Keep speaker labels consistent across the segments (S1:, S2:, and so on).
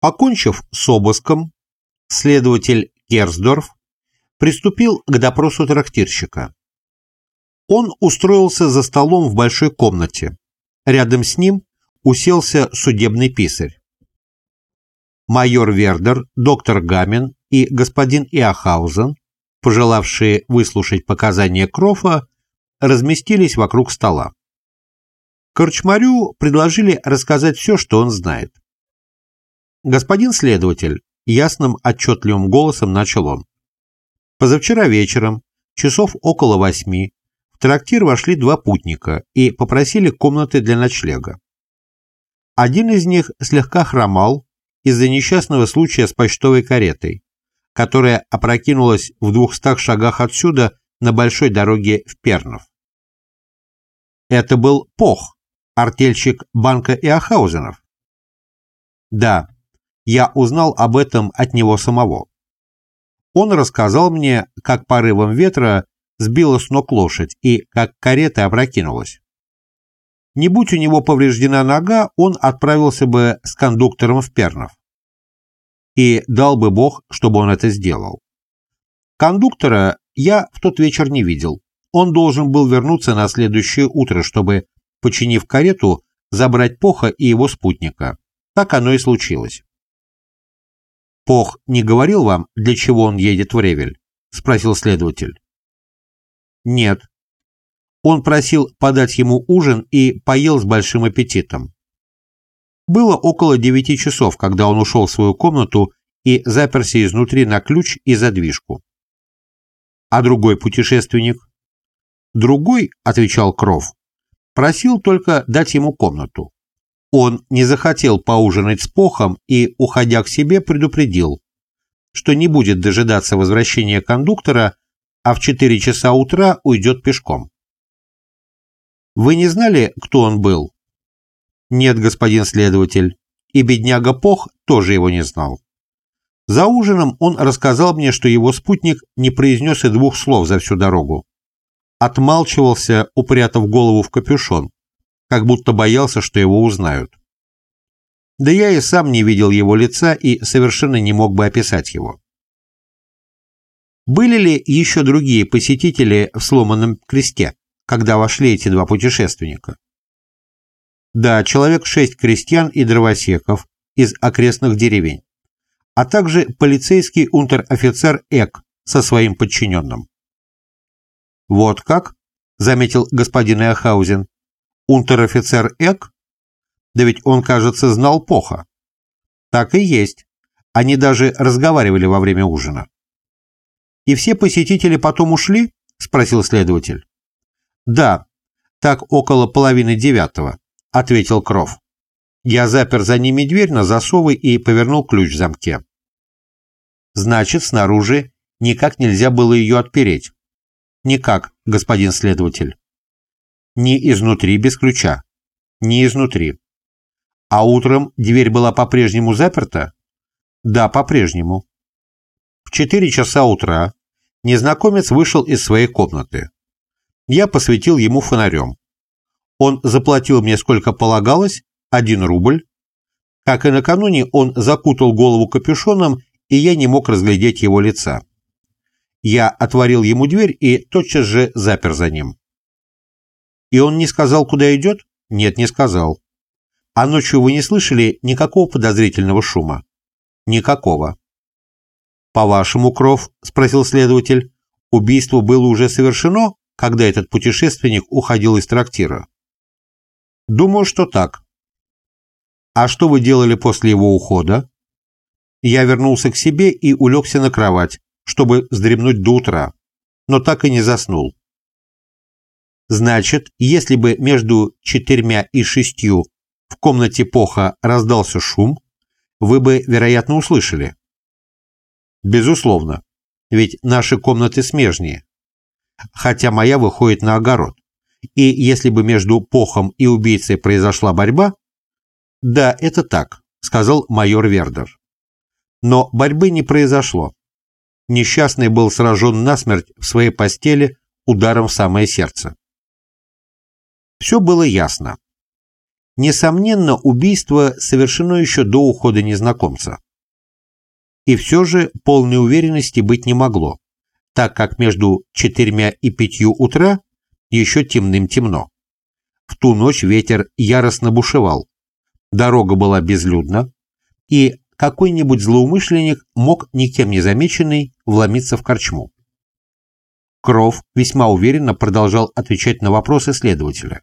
S1: Покончив с обыском, следователь Герсдорф приступил к допросу трактирщика. Он устроился за столом в большой комнате. Рядом с ним уселся судебный писарь. Майор Вердер, доктор Гамин и господин Иохаузен, пожелавшие выслушать показания Крофа, разместились вокруг стола. Корчмарю предложили рассказать все, что он знает. «Господин следователь», — ясным отчетливым голосом начал он, «позавчера вечером, часов около восьми, в трактир вошли два путника и попросили комнаты для ночлега. Один из них слегка хромал из-за несчастного случая с почтовой каретой, которая опрокинулась в двухстах шагах отсюда на большой дороге в Пернов. Это был Пох, артельщик банка Иохаузенов. Да, я узнал об этом от него самого. Он рассказал мне, как порывом ветра сбила с ног лошадь и как карета опрокинулась. Не будь у него повреждена нога, он отправился бы с кондуктором в Пернов. И дал бы Бог, чтобы он это сделал. Кондуктора я в тот вечер не видел. Он должен был вернуться на следующее утро, чтобы, починив карету, забрать Поха и его спутника. Так оно и случилось. «Пох не говорил вам, для чего он едет в Ревель?» — спросил следователь. «Нет». Он просил подать ему ужин и поел с большим аппетитом. Было около девяти часов, когда он ушел в свою комнату и заперся изнутри на ключ и задвижку. А другой путешественник? Другой, отвечал Кров, просил только дать ему комнату. Он не захотел поужинать с Похом и, уходя к себе, предупредил, что не будет дожидаться возвращения кондуктора, а в 4 часа утра уйдет пешком. Вы не знали, кто он был? Нет, господин следователь. И бедняга Пох тоже его не знал. За ужином он рассказал мне, что его спутник не произнес и двух слов за всю дорогу. Отмалчивался, упрятав голову в капюшон, как будто боялся, что его узнают. Да я и сам не видел его лица и совершенно не мог бы описать его. Были ли еще другие посетители в сломанном кресте, когда вошли эти два путешественника? Да, человек шесть крестьян и дровосеков из окрестных деревень, а также полицейский унтер-офицер Эк со своим подчиненным. «Вот как?» — заметил господин Эохаузен. «Унтер-офицер Эк? Да ведь он, кажется, знал Поха». «Так и есть. Они даже разговаривали во время ужина». «И все посетители потом ушли?» — спросил следователь. «Да, так около половины девятого», — ответил Кров. Я запер за ними дверь на засовы и повернул ключ в замке. Значит, снаружи никак нельзя было ее отпереть. Никак, господин следователь. Ни изнутри без ключа, ни изнутри. А утром дверь была по-прежнему заперта? Да, по-прежнему. В четыре часа утра незнакомец вышел из своей комнаты. Я посветил ему фонарем. Он заплатил мне сколько полагалось, один рубль. Как и накануне, он закутал голову капюшоном, и я не мог разглядеть его лица. Я отворил ему дверь и тотчас же запер за ним. И он не сказал, куда идет? Нет, не сказал. А ночью вы не слышали никакого подозрительного шума? Никакого. По-вашему, Кров, спросил следователь, убийство было уже совершено, когда этот путешественник уходил из трактира? Думаю, что так. А что вы делали после его ухода? Я вернулся к себе и улегся на кровать, чтобы вздремнуть до утра, но так и не заснул. Значит, если бы между четырьмя и шестью в комнате Поха раздался шум, вы бы, вероятно, услышали. Безусловно, ведь наши комнаты смежнее, хотя моя выходит на огород. И если бы между Похом и убийцей произошла борьба... Да, это так, сказал майор Вердер. Но борьбы не произошло несчастный был сражен насмерть в своей постели ударом в самое сердце. Все было ясно. Несомненно, убийство совершено еще до ухода незнакомца. И все же полной уверенности быть не могло, так как между четырьмя и пятью утра еще темным-темно. В ту ночь ветер яростно бушевал, дорога была безлюдна, и какой-нибудь злоумышленник мог, никем не замеченный, вломиться в корчму. Кров весьма уверенно продолжал отвечать на вопросы следователя.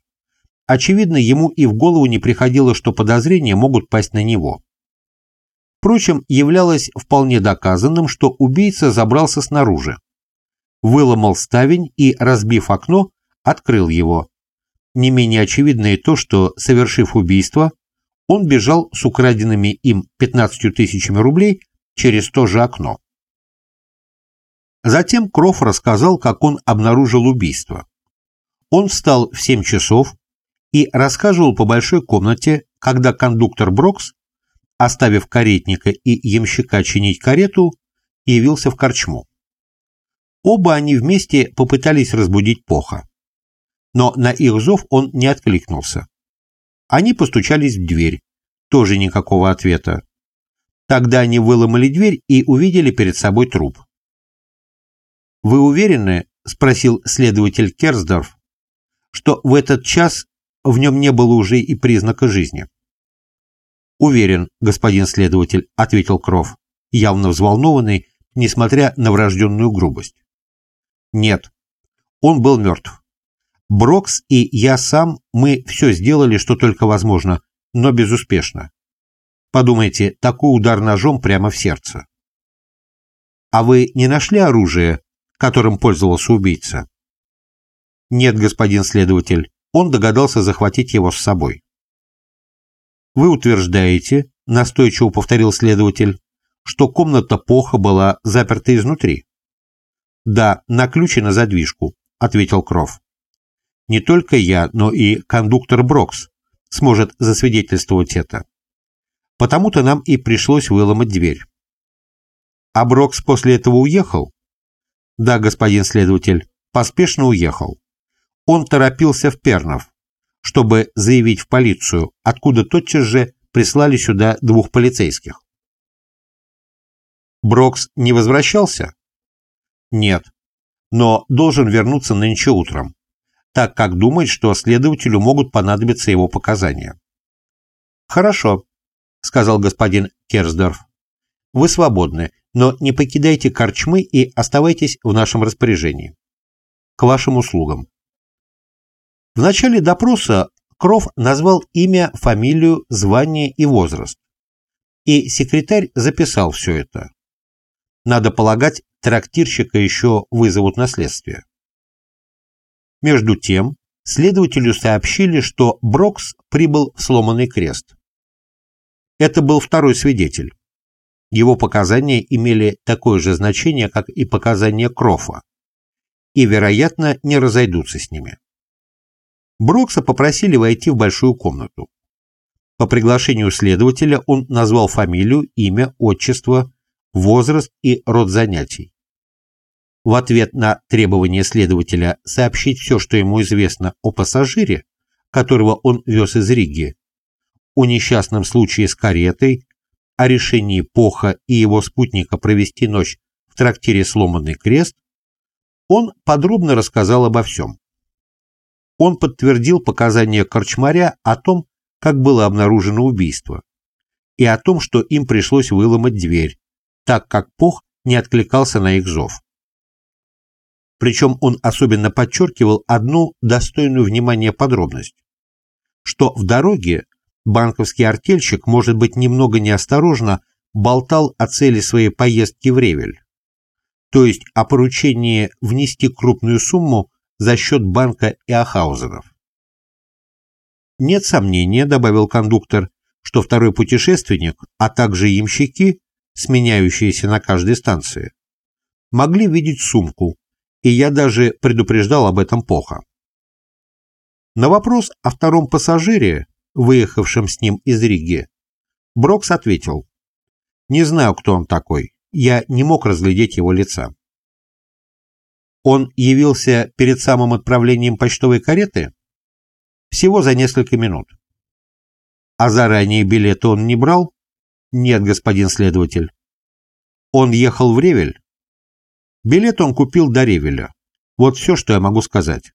S1: Очевидно, ему и в голову не приходило, что подозрения могут пасть на него. Впрочем, являлось вполне доказанным, что убийца забрался снаружи, выломал ставень и, разбив окно, открыл его. Не менее очевидно и то, что, совершив убийство, он бежал с украденными им 15 тысячами рублей через то же окно. Затем Кроф рассказал, как он обнаружил убийство. Он встал в 7 часов, и рассказывал по большой комнате, когда кондуктор Брокс, оставив каретника и ямщика чинить карету, явился в корчму. Оба они вместе попытались разбудить Поха. Но на их зов он не откликнулся. Они постучались в дверь. Тоже никакого ответа. Тогда они выломали дверь и увидели перед собой труп. «Вы уверены?» – спросил следователь Керсдорф, что в этот час в нем не было уже и признака жизни. «Уверен, господин следователь», — ответил Кров, явно взволнованный, несмотря на врожденную грубость. «Нет, он был мертв. Брокс и я сам, мы все сделали, что только возможно, но безуспешно. Подумайте, такой удар ножом прямо в сердце. А вы не нашли оружие, которым пользовался убийца? Нет, господин следователь, он догадался захватить его с собой. «Вы утверждаете, — настойчиво повторил следователь, — что комната Поха была заперта изнутри?» «Да, на ключ и на задвижку», — ответил Кров. «Не только я, но и кондуктор Брокс сможет засвидетельствовать это. Потому-то нам и пришлось выломать дверь». «А Брокс после этого уехал?» «Да, господин следователь, поспешно уехал он торопился в Пернов, чтобы заявить в полицию, откуда тотчас же прислали сюда двух полицейских. Брокс не возвращался? Нет, но должен вернуться нынче утром, так как думает, что следователю могут понадобиться его показания. «Хорошо», — сказал господин Керсдорф. «Вы свободны, но не покидайте корчмы и оставайтесь в нашем распоряжении. К вашим услугам». В начале допроса Кров назвал имя, фамилию, звание и возраст. И секретарь записал все это. Надо полагать, трактирщика еще вызовут на следствие. Между тем, следователю сообщили, что Брокс прибыл в сломанный крест. Это был второй свидетель. Его показания имели такое же значение, как и показания Крофа, и, вероятно, не разойдутся с ними. Брокса попросили войти в большую комнату. По приглашению следователя он назвал фамилию, имя, отчество, возраст и род занятий. В ответ на требование следователя сообщить все, что ему известно о пассажире, которого он вез из Риги, о несчастном случае с каретой, о решении Поха и его спутника провести ночь в трактире «Сломанный крест», он подробно рассказал обо всем он подтвердил показания Корчмаря о том, как было обнаружено убийство, и о том, что им пришлось выломать дверь, так как Пох не откликался на их зов. Причем он особенно подчеркивал одну достойную внимания подробность, что в дороге банковский артельщик, может быть, немного неосторожно болтал о цели своей поездки в Ревель, то есть о поручении внести крупную сумму за счет банка Иохаузенов. Нет сомнения, добавил кондуктор, что второй путешественник, а также ямщики, сменяющиеся на каждой станции, могли видеть сумку, и я даже предупреждал об этом Поха. На вопрос о втором пассажире, выехавшем с ним из Риги, Брокс ответил, «Не знаю, кто он такой, я не мог разглядеть его лица». Он явился перед самым отправлением почтовой кареты всего за несколько минут. А заранее билеты он не брал? Нет, господин следователь. Он ехал в Ревель? Билет он купил до Ревеля. Вот все, что я могу сказать.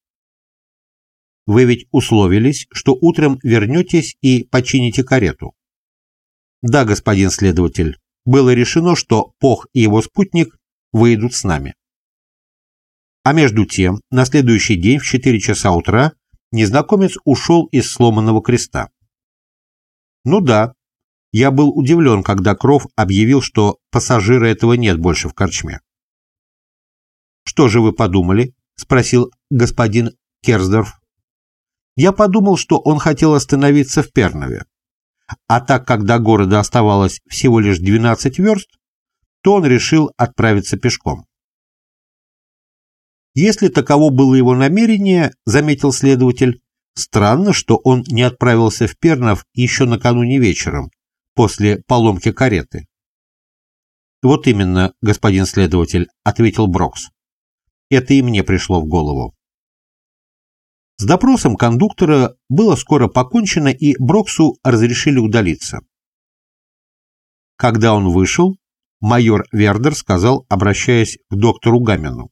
S1: Вы ведь условились, что утром вернетесь и почините карету. Да, господин следователь, было решено, что Пох и его спутник выйдут с нами. А между тем, на следующий день в 4 часа утра незнакомец ушел из сломанного креста. Ну да, я был удивлен, когда Кров объявил, что пассажира этого нет больше в корчме. «Что же вы подумали?» — спросил господин Керсдорф. «Я подумал, что он хотел остановиться в Пернове. А так как до города оставалось всего лишь 12 верст, то он решил отправиться пешком. Если таково было его намерение, заметил следователь, странно, что он не отправился в Пернов еще накануне вечером, после поломки кареты. «Вот именно, господин следователь», — ответил Брокс. «Это и мне пришло в голову». С допросом кондуктора было скоро покончено, и Броксу разрешили удалиться. Когда он вышел, майор Вердер сказал, обращаясь к доктору Гамину.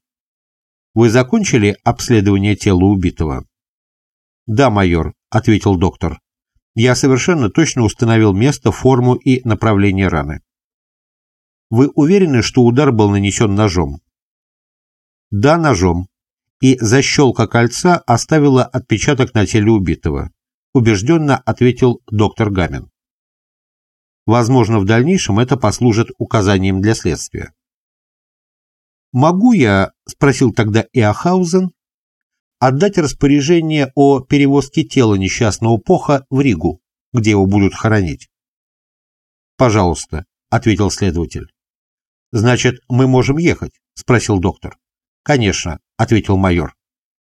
S1: «Вы закончили обследование тела убитого?» «Да, майор», — ответил доктор. «Я совершенно точно установил место, форму и направление раны». «Вы уверены, что удар был нанесен ножом?» «Да, ножом», и защелка кольца оставила отпечаток на теле убитого, убежденно ответил доктор Гамин. Возможно, в дальнейшем это послужит указанием для следствия. «Могу я, — спросил тогда Иохаузен, — отдать распоряжение о перевозке тела несчастного Поха в Ригу, где его будут хоронить?» «Пожалуйста», — ответил следователь. «Значит, мы можем ехать?» — спросил доктор. «Конечно», — ответил майор.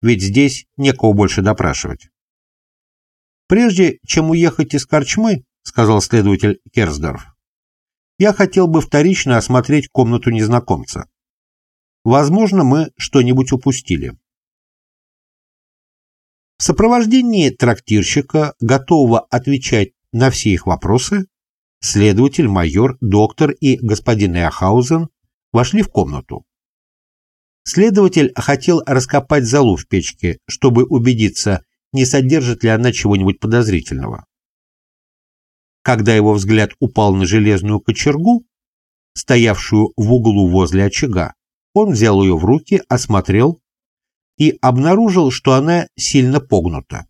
S1: «Ведь здесь некого больше допрашивать». «Прежде чем уехать из Корчмы», — сказал следователь Керсдорф, «я хотел бы вторично осмотреть комнату незнакомца. Возможно, мы что-нибудь упустили». В сопровождении трактирщика, готового отвечать на все их вопросы, следователь, майор, доктор и господин Эохаузен вошли в комнату. Следователь хотел раскопать залу в печке, чтобы убедиться, не содержит ли она чего-нибудь подозрительного. Когда его взгляд упал на железную кочергу, стоявшую в углу возле очага, он взял ее в руки, осмотрел и обнаружил, что она сильно погнута.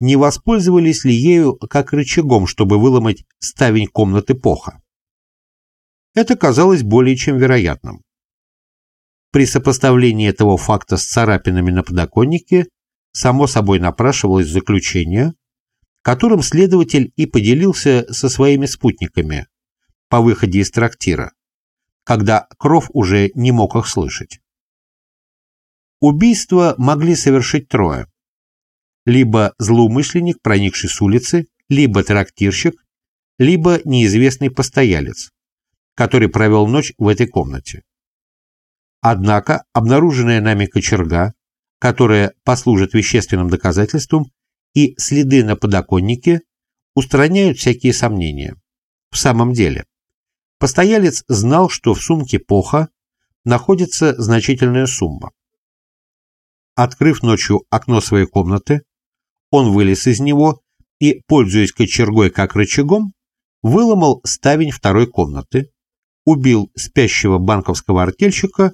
S1: Не воспользовались ли ею как рычагом, чтобы выломать ставень комнаты Поха? Это казалось более чем вероятным. При сопоставлении этого факта с царапинами на подоконнике само собой напрашивалось заключение, которым следователь и поделился со своими спутниками по выходе из трактира, когда Кров уже не мог их слышать. Убийство могли совершить трое. Либо злоумышленник, проникший с улицы, либо трактирщик, либо неизвестный постоялец, который провел ночь в этой комнате. Однако обнаруженная нами кочерга, которая послужит вещественным доказательством, и следы на подоконнике устраняют всякие сомнения. В самом деле, постоялец знал, что в сумке Поха находится значительная сумма. Открыв ночью окно своей комнаты, он вылез из него и, пользуясь кочергой как рычагом, выломал ставень второй комнаты, убил спящего банковского артельщика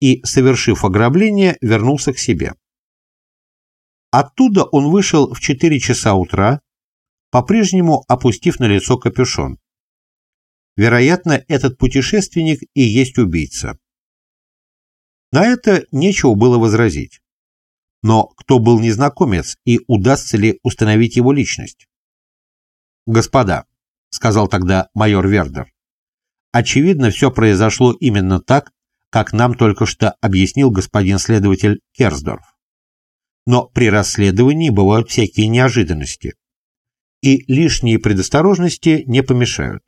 S1: и, совершив ограбление, вернулся к себе. Оттуда он вышел в 4 часа утра, по-прежнему опустив на лицо капюшон. Вероятно, этот путешественник и есть убийца. На это нечего было возразить. Но кто был незнакомец и удастся ли установить его личность? «Господа», — сказал тогда майор Вердер, — «очевидно, все произошло именно так, как нам только что объяснил господин следователь Керсдорф. Но при расследовании бывают всякие неожиданности, и лишние предосторожности не помешают.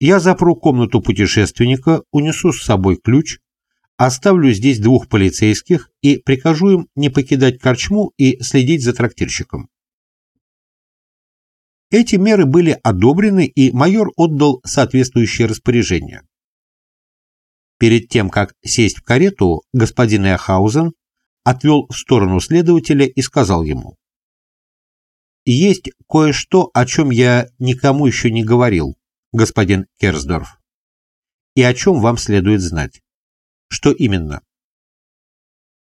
S1: Я запру комнату путешественника, унесу с собой ключ, оставлю здесь двух полицейских и прикажу им не покидать корчму и следить за трактирщиком. Эти меры были одобрены, и майор отдал соответствующее распоряжение. Перед тем, как сесть в карету, господин Эохаузен отвел в сторону следователя и сказал ему. «Есть кое-что, о чем я никому еще не говорил, господин Керсдорф, и о чем вам следует знать. Что именно?»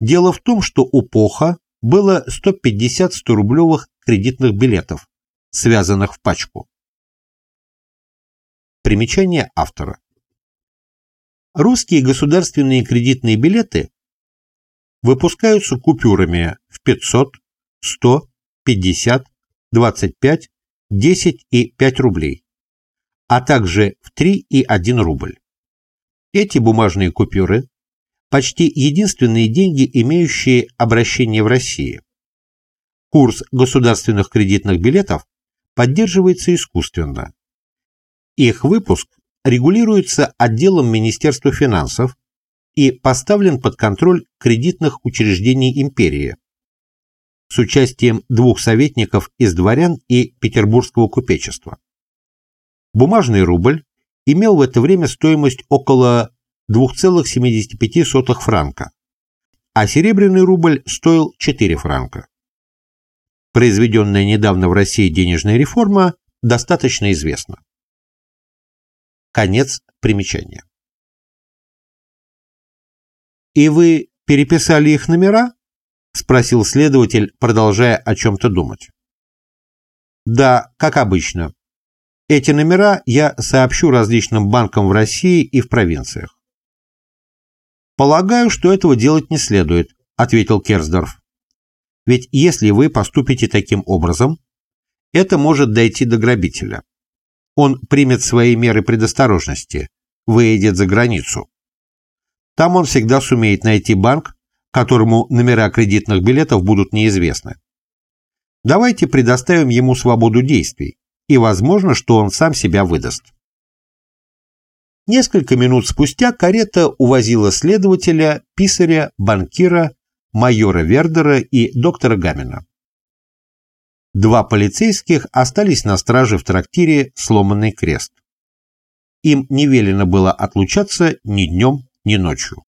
S1: Дело в том, что у Поха было 150 100-рублевых кредитных билетов, связанных в пачку. Примечание автора. Русские государственные кредитные билеты выпускаются купюрами в 500, 100, 50, 25, 10 и 5 рублей, а также в 3 и 1 рубль. Эти бумажные купюры – почти единственные деньги, имеющие обращение в России. Курс государственных кредитных билетов поддерживается искусственно. Их выпуск регулируется отделом Министерства финансов и поставлен под контроль кредитных учреждений империи с участием двух советников из дворян и петербургского купечества. Бумажный рубль имел в это время стоимость около 2,75 франка, а серебряный рубль стоил 4 франка. Произведенная недавно в России денежная реформа достаточно известна. Конец примечания. «И вы переписали их номера?» — спросил следователь, продолжая о чем-то думать. «Да, как обычно. Эти номера я сообщу различным банкам в России и в провинциях». «Полагаю, что этого делать не следует», — ответил Керсдорф. «Ведь если вы поступите таким образом, это может дойти до грабителя. Он примет свои меры предосторожности, выедет за границу. Там он всегда сумеет найти банк, которому номера кредитных билетов будут неизвестны. Давайте предоставим ему свободу действий, и возможно, что он сам себя выдаст. Несколько минут спустя карета увозила следователя, писаря, банкира, майора Вердера и доктора Гамина. Два полицейских остались на страже в трактире «Сломанный крест». Им не велено было отлучаться ни днем, ни ночью.